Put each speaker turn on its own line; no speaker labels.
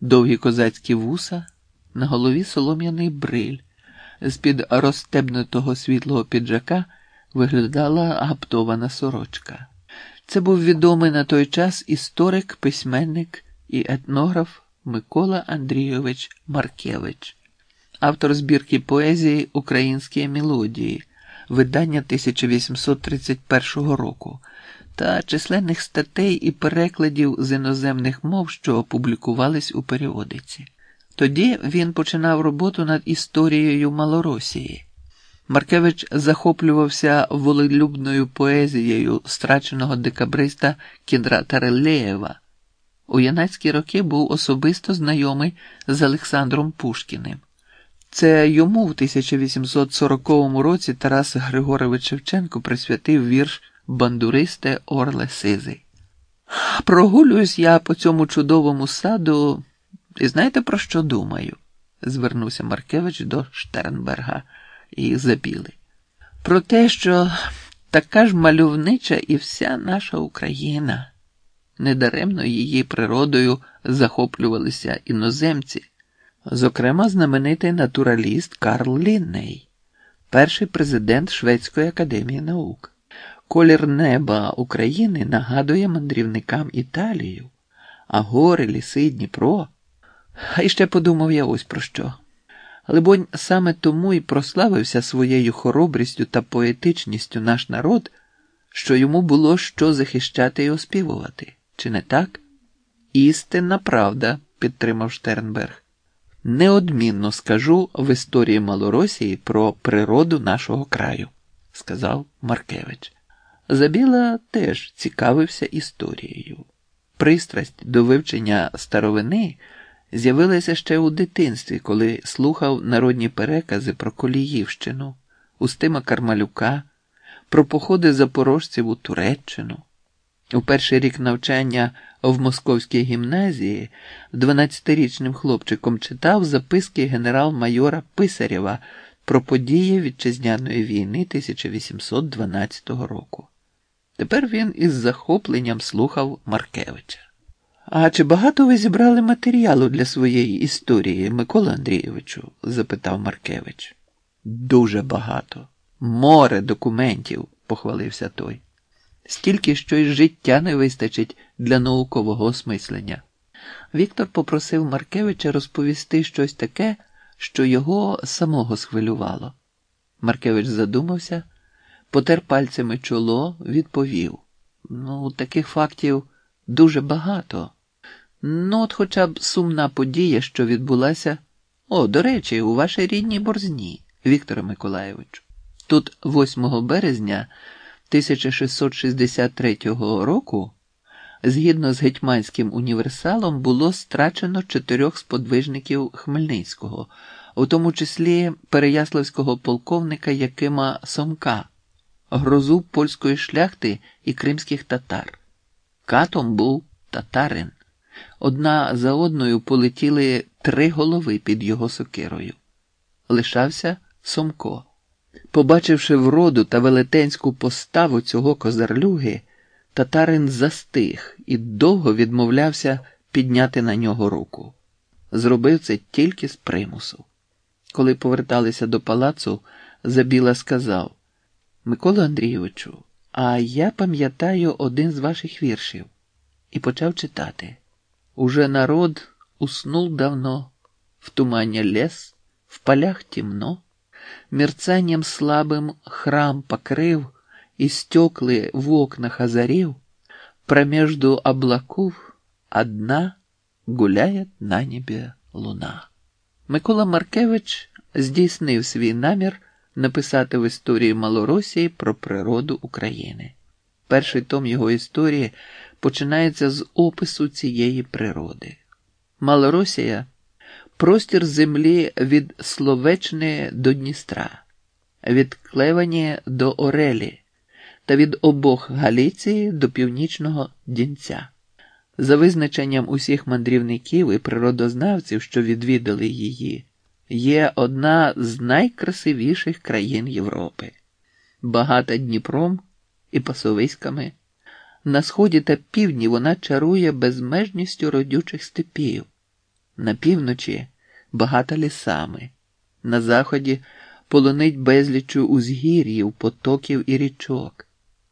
довгі козацькі вуса, на голові солом'яний бриль. З-під розстебнутого світлого піджака виглядала гаптована сорочка. Це був відомий на той час історик, письменник і етнограф Микола Андрійович Маркевич, автор збірки поезії Українські мелодії, видання 1831 року та численних статей і перекладів з іноземних мов, що опублікувались у періодиці. Тоді він починав роботу над історією Малоросії. Маркевич захоплювався волелюбною поезією страченого декабриста Кіндра Тарелеєва. У янацькі роки був особисто знайомий з Олександром Пушкіним. Це йому в 1840 році Тарас Григорович Шевченко присвятив вірш Бандуристе Орле Сизий. Прогулююсь я по цьому чудовому саду, і знаєте, про що думаю? звернувся Маркевич до Штернберга і забіли. Про те, що така ж мальовнича і вся наша Україна. Недаремно її природою захоплювалися іноземці, зокрема, знаменитий натураліст Карл Лінней, перший президент Шведської академії наук. Колір неба України нагадує мандрівникам Італію, а гори, ліси, Дніпро. А іще подумав я ось про що. Либонь, саме тому і прославився своєю хоробрістю та поетичністю наш народ, що йому було що захищати і оспівувати. Чи не так? Істинна правда, підтримав Штернберг. Неодмінно скажу в історії Малоросії про природу нашого краю, сказав Маркевич. Забіла теж цікавився історією. Пристрасть до вивчення старовини з'явилася ще у дитинстві, коли слухав народні перекази про Коліївщину, Устима Кармалюка, про походи запорожців у Туреччину. У перший рік навчання в Московській гімназії 12-річним хлопчиком читав записки генерал-майора Писарєва про події Вітчизняної війни 1812 року. Тепер він із захопленням слухав Маркевича. А чи багато ви зібрали матеріалу для своєї історії, Микола Андрійовичу? запитав Маркевич. Дуже багато. Море документів, похвалився той. Стільки що й життя не вистачить для наукового осмислення. Віктор попросив Маркевича розповісти щось таке, що його самого схвилювало. Маркевич задумався, потер пальцями чоло, відповів: Ну, таких фактів дуже багато. Ну, от хоча б сумна подія, що відбулася. О, до речі, у вашій рідній борзні, Вікторе Миколаєвичу. Тут 8 березня 1663 року, згідно з гетьманським універсалом, було страчено чотирьох сподвижників Хмельницького, у тому числі переяславського полковника Якима Сомка, грозу польської шляхти і кримських татар. Катом був татарин. Одна за одною полетіли три голови під його сокирою. Лишався Сомко. Побачивши вроду та велетенську поставу цього козарлюги, татарин застиг і довго відмовлявся підняти на нього руку. Зробив це тільки з примусу. Коли поверталися до палацу, Забіла сказав Микола Андрійовичу, а я пам'ятаю один з ваших віршів і почав читати. Уже народ уснул давно, в тумане лес, в полях темно, мерцанием слабым храм покрыв и стекли в окнах озарив, промежду облаков одна гуляет на небі луна. Микола Маркевич здійснив свій намір написати в історії Малоросії про природу України. Перший том його історії починається з опису цієї природи. Малоросія простір землі від Словечни до Дністра, від Клевані до Орелі та від обох Галіції до північного Дінця. За визначенням усіх мандрівників і природознавців, що відвідали її, є одна з найкрасивіших країн Європи, багата Дніпром і пасовиськами. На сході та півдні вона чарує безмежністю родючих степів. На півночі багата лісами, на заході полонить безлічу узгір'їв, потоків і річок.